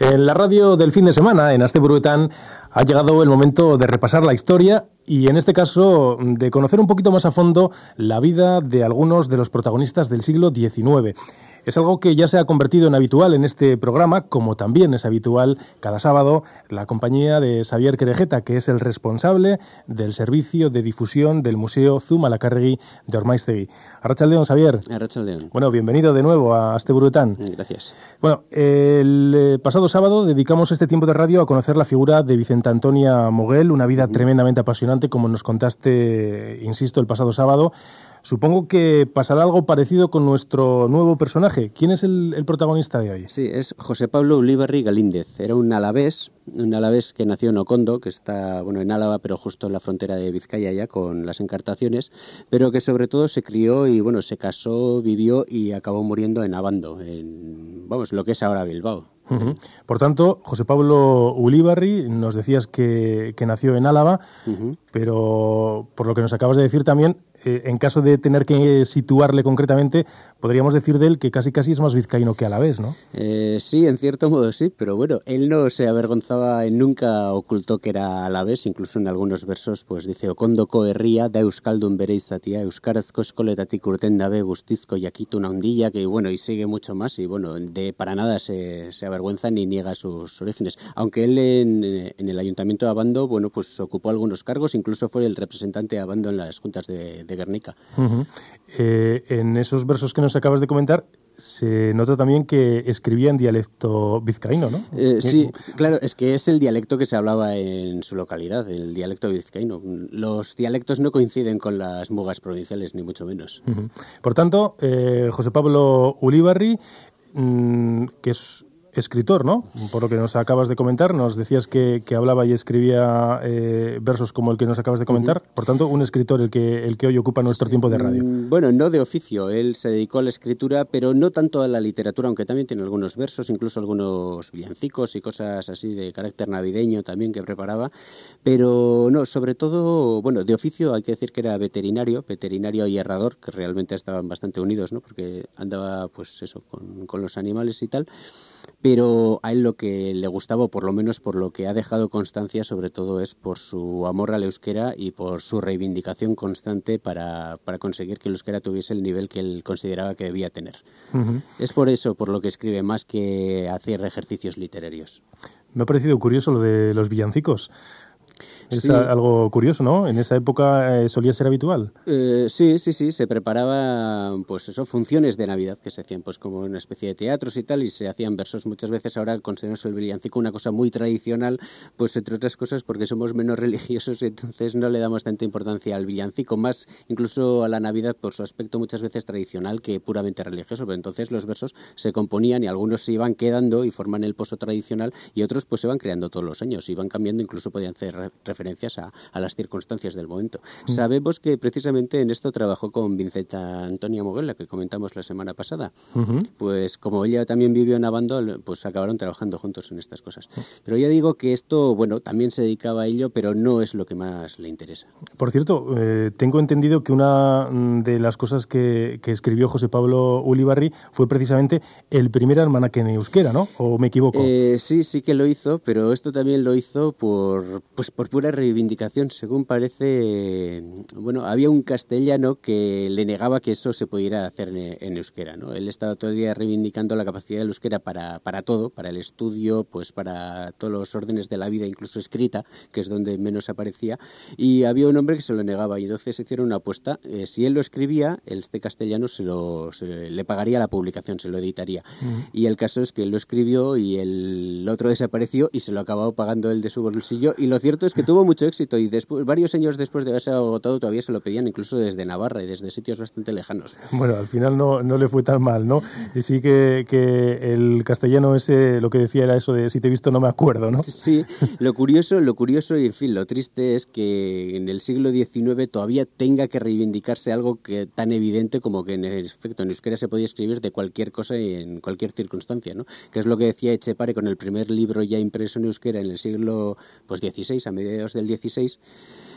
En la radio del fin de semana, en Aste Buruetán, ha llegado el momento de repasar la historia y en este caso de conocer un poquito más a fondo la vida de algunos de los protagonistas del siglo XIX. Es algo que ya se ha convertido en habitual en este programa, como también es habitual cada sábado la compañía de Xavier Querejeta, que es el responsable del servicio de difusión del Museo Zumalacárregui de Ormaiztegui. Arrachaldeón, Xavier. Arrachaldeón. Bueno, bienvenido de nuevo a este Brután. Gracias. Bueno, el eh, pasado sábado dedicamos este tiempo de radio a conocer la figura de Vicenta Antonia Moguel, una vida tremendamente apasionante, como nos contaste, insisto, el pasado sábado. Supongo que pasará algo parecido con nuestro nuevo personaje. ¿Quién es el, el protagonista de hoy? Sí, es José Pablo Ulibarri Galíndez. Era un alavés, un alavés que nació en Ocondo, que está bueno en Álava, pero justo en la frontera de Vizcaya ya con las encartaciones, pero que sobre todo se crió y bueno, se casó, vivió y acabó muriendo en Abando, en vamos, lo que es ahora Bilbao. Uh -huh. Por tanto, José Pablo Ulibarri, nos decías que, que nació en Álava, uh -huh. pero por lo que nos acabas de decir también, eh, en caso de tener que situarle concretamente, podríamos decir de él que casi casi es más vizcaíno que a la vez, ¿no? Eh, sí, en cierto modo sí, pero bueno, él no se avergonzaba, él nunca ocultó que era a la vez, incluso en algunos versos pues dice okondoko herria da euskaldun bere izatia, euskarazko eskoletatik urten dabe guztizko jakituna hundilla, que bueno, y sigue mucho más y bueno, de para nada se, se avergüenza ni niega sus orígenes, aunque él en, el ayuntamiento de Abando, bueno, pues ocupó algunos cargos, incluso fue el representante de Abando en las juntas de Guernica. Uh -huh. eh, en esos versos que nos acabas de comentar, se nota también que escribía en dialecto vizcaíno, ¿no? Eh, sí, claro, es que es el dialecto que se hablaba en su localidad, el dialecto vizcaíno. Los dialectos no coinciden con las mugas provinciales, ni mucho menos. Uh -huh. Por tanto, eh, José Pablo Ulibarri, mmm, que es escritor, ¿no? Por lo que nos acabas de comentar, nos decías que, que hablaba y escribía eh, versos como el que nos acabas de comentar. Uh -huh. Por tanto, un escritor el que, el que hoy ocupa nuestro sí. tiempo de radio. Bueno, no de oficio. Él se dedicó a la escritura, pero no tanto a la literatura, aunque también tiene algunos versos, incluso algunos villancicos y cosas así de carácter navideño también que preparaba. Pero no, sobre todo, bueno, de oficio hay que decir que era veterinario, veterinario y herrador, que realmente estaban bastante unidos, ¿no? Porque andaba, pues eso, con, con los animales y tal pero a él lo que le gustaba, o por lo menos por lo que ha dejado constancia, sobre todo es por su amor al euskera y por su reivindicación constante para, para conseguir que el euskera tuviese el nivel que él consideraba que debía tener. Uh -huh. Es por eso por lo que escribe más que hacer ejercicios literarios. Me ha parecido curioso lo de los villancicos. Es sí. algo curioso, ¿no? En esa época eh, solía ser habitual. Eh, sí, sí, sí. Se preparaba, pues eso, funciones de Navidad que se hacían, pues como una especie de teatros y tal, y se hacían versos. Muchas veces ahora consideramos el villancico una cosa muy tradicional, pues entre otras cosas porque somos menos religiosos y entonces no le damos tanta importancia al villancico, más incluso a la Navidad por su aspecto muchas veces tradicional que puramente religioso. Pero entonces los versos se componían y algunos se iban quedando y forman el pozo tradicional y otros pues se van creando todos los años, iban cambiando, incluso podían hacer referencias a, a, las circunstancias del momento. Mm. Sabemos que precisamente en esto trabajó con Vinceta Antonia Moguel, la que comentamos la semana pasada. Uh -huh. Pues como ella también vivió en Abando, pues acabaron trabajando juntos en estas cosas. Pero ya digo que esto, bueno, también se dedicaba a ello, pero no es lo que más le interesa. Por cierto, eh, tengo entendido que una de las cosas que, que, escribió José Pablo Ulibarri fue precisamente el primer almanaque en euskera, ¿no? ¿O me equivoco? Eh, sí, sí que lo hizo, pero esto también lo hizo por, pues por pura reivindicación, según parece, bueno, había un castellano que le negaba que eso se pudiera hacer en, en euskera, ¿no? Él estaba todo el día reivindicando la capacidad del euskera para, para todo, para el estudio, pues para todos los órdenes de la vida, incluso escrita, que es donde menos aparecía, y había un hombre que se lo negaba, y entonces hicieron una apuesta, eh, si él lo escribía, este castellano se lo, se, le pagaría la publicación, se lo editaría, uh -huh. y el caso es que él lo escribió y el otro desapareció y se lo acabó pagando él de su bolsillo, y lo cierto es que tuvo tuvo mucho éxito y después, varios años después de haberse agotado todavía se lo pedían incluso desde Navarra y desde sitios bastante lejanos. Bueno, al final no, no le fue tan mal, ¿no? Y sí que, que el castellano ese, lo que decía era eso de si te he visto no me acuerdo, ¿no? Sí, lo curioso, lo curioso y en fin, lo triste es que en el siglo XIX todavía tenga que reivindicarse algo que tan evidente como que en efecto en euskera se podía escribir de cualquier cosa y en cualquier circunstancia, ¿no? Que es lo que decía Echepare con el primer libro ya impreso en euskera en el siglo pues, XVI, a mediados del XVI.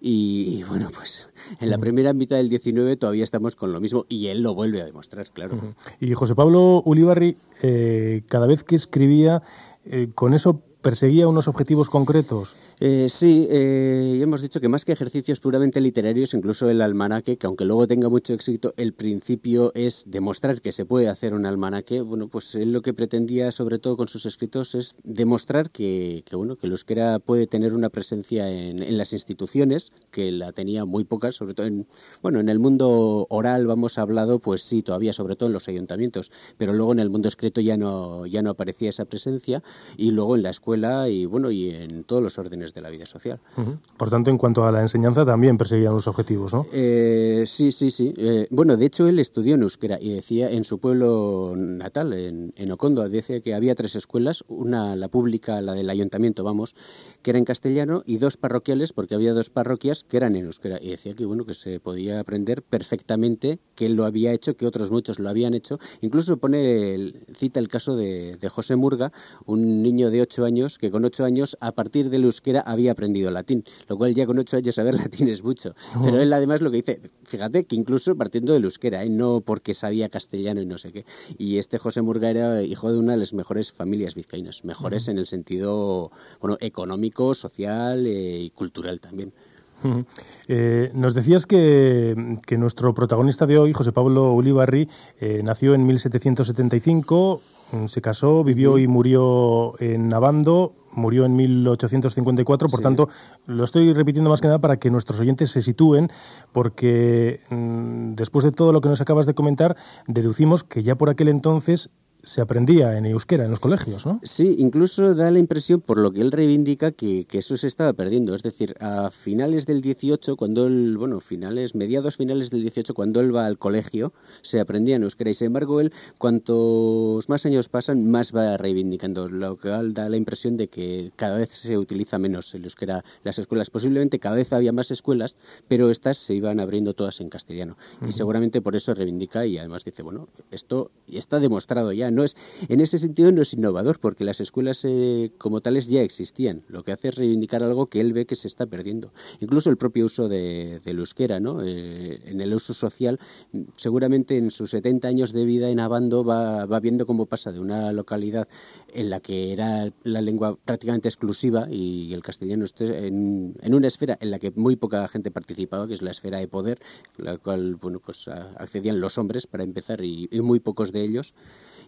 Y, bueno, pues en la primera mitad del XIX todavía estamos con lo mismo y él lo vuelve a demostrar, claro. Y José Pablo Ulibarri, eh, cada vez que escribía, eh, con eso perseguía unos objetivos concretos? Eh, sí, eh, hemos dicho que más que ejercicios puramente literarios, incluso el almanaque, que aunque luego tenga mucho éxito, el principio es demostrar que se puede hacer un almanaque. Bueno, pues él lo que pretendía, sobre todo con sus escritos, es demostrar que, bueno, que el euskera puede tener una presencia en, las instituciones, que la tenía muy pocas, sobre todo en, bueno, en el mundo oral, vamos hablado, pues sí, todavía, sobre todo en los ayuntamientos, pero luego en el mundo escrito ya no, ya no aparecía esa presencia y luego en la escuela y bueno y en todos los órdenes de la vida social. Por tanto, en cuanto a la enseñanza también perseguían los objetivos, ¿no? Eh, sí, sí, sí. Eh, bueno, de hecho él estudió en euskera y decía en su pueblo natal, en, en, Ocondo, decía que había tres escuelas, una la pública, la del ayuntamiento, vamos, que era en castellano y dos parroquiales, porque había dos parroquias que eran en euskera y decía que bueno que se podía aprender perfectamente, que él lo había hecho, que otros muchos lo habían hecho. Incluso pone cita el caso de, de José Murga, un niño de ocho años que con ocho años, a partir del euskera, había aprendido latín, lo cual ya con ocho años saber latín es mucho. Pero él además lo que dice, fíjate que incluso partiendo del euskera, ¿eh? no porque sabía castellano y no sé qué. Y este José Murga era hijo de una de las mejores familias vizcaínas, mejores en el sentido bueno, económico, social eh, y cultural también. Eh, nos decías que, que, nuestro protagonista de hoy, José Pablo Ulibarri, nació en 1775, Mm, se casó, vivió y murió en Navando, murió en 1854, por tanto, lo estoy repitiendo más que nada para que nuestros oyentes se sitúen, porque mm, después de todo lo que nos acabas de comentar, deducimos que ya por aquel entonces se aprendía en euskera en los colegios, ¿no? Sí, incluso da la impresión, por lo que él reivindica, que, eso se estaba perdiendo. Es decir, a finales del 18, cuando él, bueno, finales, mediados finales del 18, cuando él va al colegio, se aprendía en euskera. Y sin embargo, él, cuantos más años pasan, más va reivindicando, lo que da la impresión de que cada vez se utiliza menos el euskera las escuelas. Posiblemente cada vez había más escuelas, pero estas se iban abriendo todas en castellano. Y seguramente por eso reivindica y además dice, bueno, esto está demostrado ya no es, en ese sentido no es innovador, porque las escuelas eh, como tales ya existían. Lo que hace es reivindicar algo que él ve que se está perdiendo. Incluso el propio uso de, del euskera, ¿no? Eh, en el uso social, seguramente en sus 70 años de vida en Abando va, va viendo cómo pasa de una localidad en la que era la lengua prácticamente exclusiva y el castellano en, en una esfera en la que muy poca gente participaba, que es la esfera de poder, la cual bueno pues accedían los hombres para empezar y muy pocos de ellos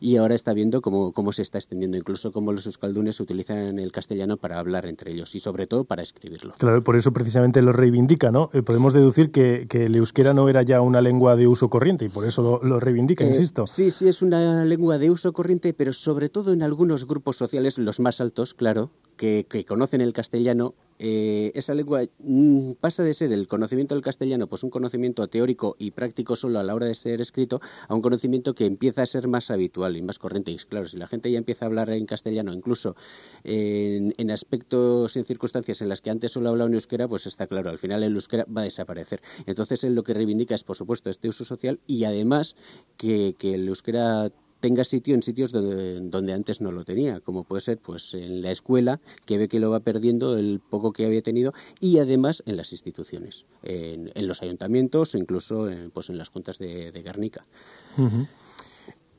y ahora está viendo cómo, cómo se está extendiendo, incluso cómo los euskaldunes utilizan el castellano para hablar entre ellos y sobre todo para escribirlo. Claro, por eso precisamente lo reivindica, ¿no? Eh, podemos deducir que, que, el euskera no era ya una lengua de uso corriente y por eso lo, reivindica, eh, insisto. Sí, sí, es una lengua de uso corriente, pero sobre todo en algunos grupos sociales, los más altos, claro, que, conocen el castellano eh, esa lengua mm, pasa de ser el conocimiento del castellano, pues un conocimiento teórico y práctico solo a la hora de ser escrito, a un conocimiento que empieza a ser más habitual y más corriente. Y claro, si la gente ya empieza a hablar en castellano, incluso en, aspectos, en circunstancias en las que antes solo hablaba en euskera, pues está claro, al final el euskera va a desaparecer. Entonces él lo que reivindica es, por supuesto, este uso social y además que, que el euskera tenga sitio en sitios donde, antes no lo tenía, como puede ser pues en la escuela, que ve que lo va perdiendo el poco que había tenido, y además en las instituciones, en, los ayuntamientos o incluso en, pues en las juntas de, de Guernica.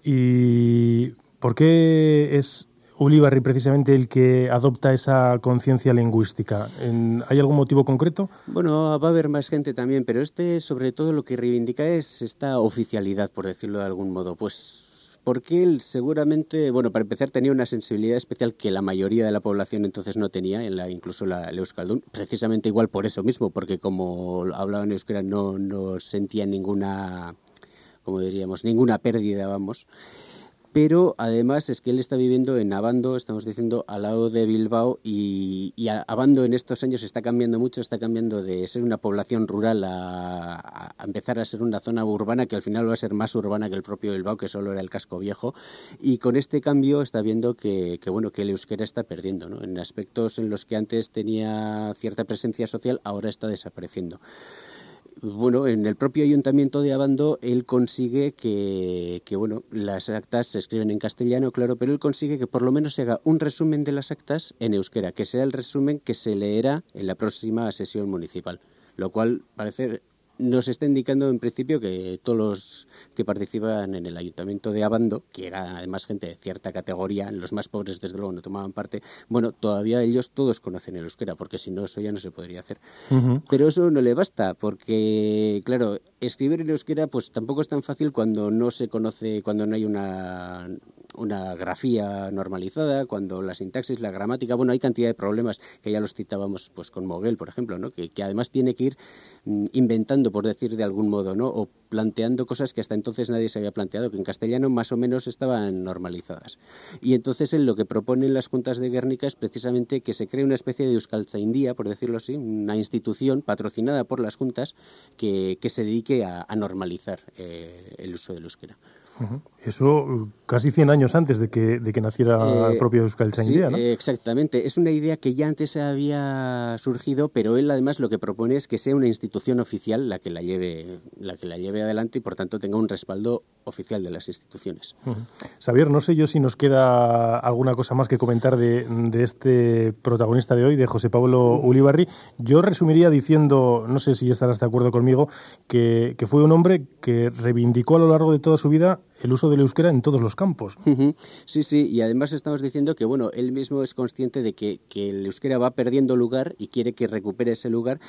¿Y por qué es Ulibarri precisamente el que adopta esa conciencia lingüística? ¿Hay algún motivo concreto? Bueno, va a haber más gente también, pero este sobre todo lo que reivindica es esta oficialidad, por decirlo de algún modo. Pues porque él seguramente, bueno, para empezar tenía una sensibilidad especial que la mayoría de la población entonces no tenía, en la, incluso la, el Euskaldun, precisamente igual por eso mismo, porque como hablaba en euskera no, no sentía ninguna, como diríamos, ninguna pérdida, vamos pero además es que él está viviendo en Abando, estamos diciendo al lado de Bilbao, y, Abando en estos años está cambiando mucho, está cambiando de ser una población rural a, empezar a ser una zona urbana que al final va a ser más urbana que el propio Bilbao, que solo era el casco viejo, y con este cambio está viendo que, bueno, que el euskera está perdiendo, ¿no? en aspectos en los que antes tenía cierta presencia social, ahora está desapareciendo bueno, en el propio ayuntamiento de Abando él consigue que, que, bueno, las actas se escriben en castellano, claro, pero él consigue que por lo menos se haga un resumen de las actas en euskera, que sea el resumen que se leerá en la próxima sesión municipal, lo cual parece nos está indicando en principio que todos los que participan en el ayuntamiento de Abando, que era además gente de cierta categoría, los más pobres desde luego no tomaban parte, bueno, todavía ellos todos conocen el euskera, porque si no eso ya no se podría hacer. Pero eso no le basta, porque claro, escribir en euskera pues tampoco es tan fácil cuando no se conoce, cuando no hay una una grafía normalizada, cuando la sintaxis, la gramática, bueno, hay cantidad de problemas que ya los citábamos pues con Moguel, por ejemplo, ¿no? que, además tiene que ir mm, inventando, por decir de algún modo, ¿no? o planteando cosas que hasta entonces nadie se había planteado, que en castellano más o menos estaban normalizadas. Y entonces él lo que proponen las juntas de Guernica es precisamente que se cree una especie de India, por decirlo así, una institución patrocinada por las juntas que, que se dedique a, normalizar eh, el uso del euskera. Eso casi 100 años antes de que, de que naciera el eh, propio Euskal sí, ¿no? exactamente. Es una idea que ya antes había surgido, pero él además lo que propone es que sea una institución oficial la que la lleve, la que la lleve adelante y por tanto tenga un respaldo oficial de las instituciones. Xavier, no sé yo si nos queda alguna cosa más que comentar de, de este protagonista de hoy, de José Pablo Ulibarri. Yo resumiría diciendo, no sé si estarás de acuerdo conmigo, que, que fue un hombre que reivindicó a lo largo de toda su vida el uso del euskera en todos los campos. Sí, sí, y además estamos diciendo que, bueno, él mismo es consciente de que, que el euskera va perdiendo lugar y quiere que recupere ese lugar,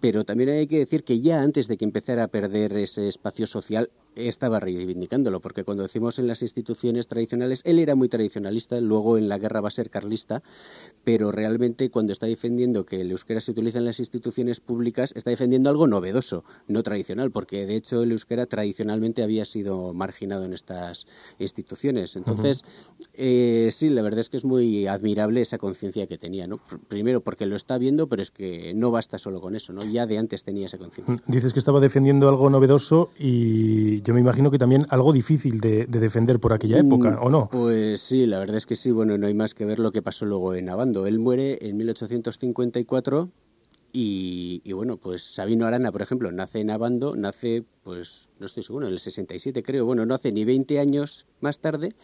pero también hay que decir que ya antes de que empezara a perder ese espacio social, estaba reivindicándolo, porque cuando decimos en las instituciones tradicionales, él era muy tradicionalista, luego en la guerra va a ser carlista, pero realmente cuando está defendiendo que el euskera se utiliza en las instituciones públicas, está defendiendo algo novedoso, no tradicional, porque de hecho el euskera tradicionalmente había sido marginado en estas instituciones. Entonces, eh, sí, la verdad es que es muy admirable esa conciencia que tenía, ¿no? Primero porque lo está viendo, pero es que no basta solo con eso, ¿no? Ya de antes tenía esa conciencia. Dices que estaba defendiendo algo novedoso y yo me imagino que también algo difícil de, defender por aquella época, ¿o no? Pues sí, la verdad es que sí. Bueno, no hay más que ver lo que pasó luego en Abando. Él muere en 1854 y, y, bueno, pues Sabino Arana, por ejemplo, nace en Abando, nace, pues no estoy seguro, en el 67 creo, bueno, no hace ni 20 años más tarde,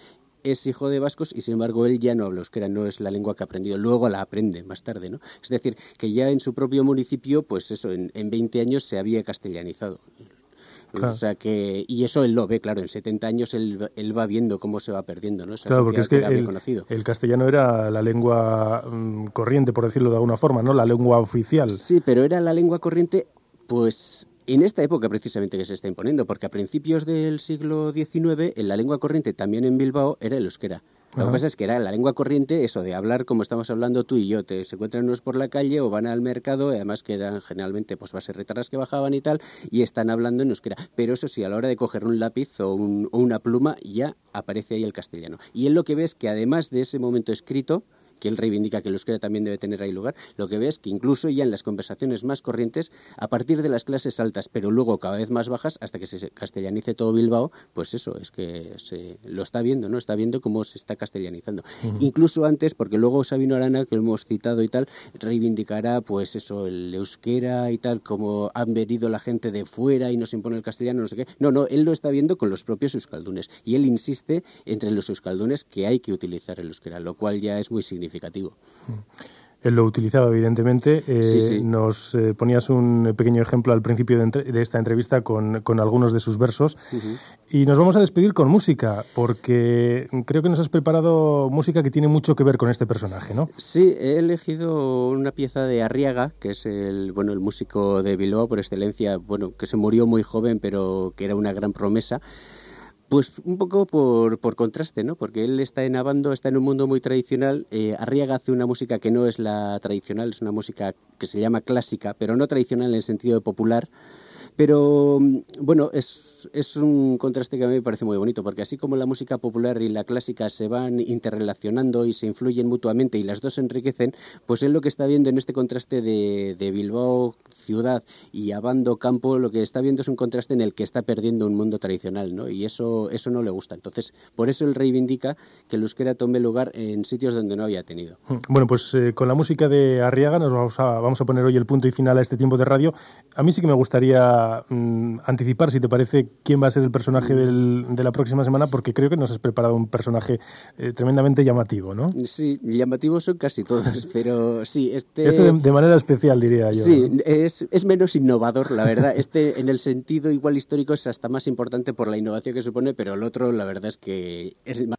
es hijo de vascos y sin embargo él ya no habla euskera, no es la lengua que ha aprendido, luego la aprende más tarde, ¿no? Es decir, que ya en su propio municipio, pues eso, en, en 20 años se había castellanizado. O sea que, y eso él lo ve, claro, en 70 años él, él va viendo cómo se va perdiendo, ¿no? claro, porque es que, el, castellano era la lengua mm, corriente, por decirlo de alguna forma, ¿no? La lengua oficial. Sí, pero era la lengua corriente, pues en esta época precisamente que se está imponiendo, porque a principios del siglo XIX, en la lengua corriente también en Bilbao era el euskera. Lo que pasa es que era la lengua corriente eso de hablar como estamos hablando tú y yo. Te, se encuentran unos por la calle o van al mercado, además que eran generalmente pues bases retarras que bajaban y tal, y están hablando en euskera. Pero eso sí, a la hora de coger un lápiz o, o una pluma, ya aparece ahí el castellano. Y él lo que ve es que además de ese momento escrito, que él reivindica que el euskera también debe tener ahí lugar, lo que ves que incluso ya en las conversaciones más corrientes, a partir de las clases altas, pero luego cada vez más bajas, hasta que se castellanice todo Bilbao, pues eso, es que se lo está viendo, ¿no? Está viendo cómo se está castellanizando. Incluso antes, porque luego Sabino Arana, que lo hemos citado y tal, reivindicará, pues eso, el euskera y tal, como han venido la gente de fuera y nos impone el castellano, no sé qué. No, no, él lo está viendo con los propios euskaldunes. Y él insiste entre los euskaldunes que hay que utilizar el euskera, lo cual ya es muy significativo significativo. Él lo utilizaba, evidentemente. Eh, nos eh, ponías un pequeño ejemplo al principio de, esta entrevista con, con, algunos de sus versos. Y nos vamos a despedir con música, porque creo que nos has preparado música que tiene mucho que ver con este personaje, ¿no? Sí, he elegido una pieza de Arriaga, que es el, bueno, el músico de Bilbao por excelencia, bueno, que se murió muy joven, pero que era una gran promesa. Pues un poco por, por, contraste, ¿no? Porque él está en Abando, está en un mundo muy tradicional. Eh, Arriaga hace una música que no es la tradicional, es una música que se llama clásica, pero no tradicional en el sentido de popular, Pero mm, bueno, es, es un contraste que a mí me parece muy bonito, porque así como la música popular y la clásica se van interrelacionando y se influyen mutuamente y las dos se enriquecen, pues él lo que está viendo en este contraste de, de Bilbao ciudad y Abando campo, lo que está viendo es un contraste en el que está perdiendo un mundo tradicional, ¿no? Y eso, eso no le gusta. Entonces, por eso él reivindica que el euskera tome lugar en sitios donde no había tenido. Mm, bueno, pues eh, con la música de Arriaga nos vamos a, vamos a poner hoy el punto y final a este tiempo de radio. A mí sí que me gustaría mm, anticipar, si te parece, quién va a ser el personaje del, de la próxima semana, porque creo que nos has preparado un personaje eh, tremendamente llamativo, ¿no? Sí, llamativos son casi todos, pero sí, este... Este de, de manera especial, diría yo. Sí, es, es, menos innovador, la verdad. Este, en el sentido igual histórico, es hasta más importante por la innovación que supone, pero el otro, la verdad es que es más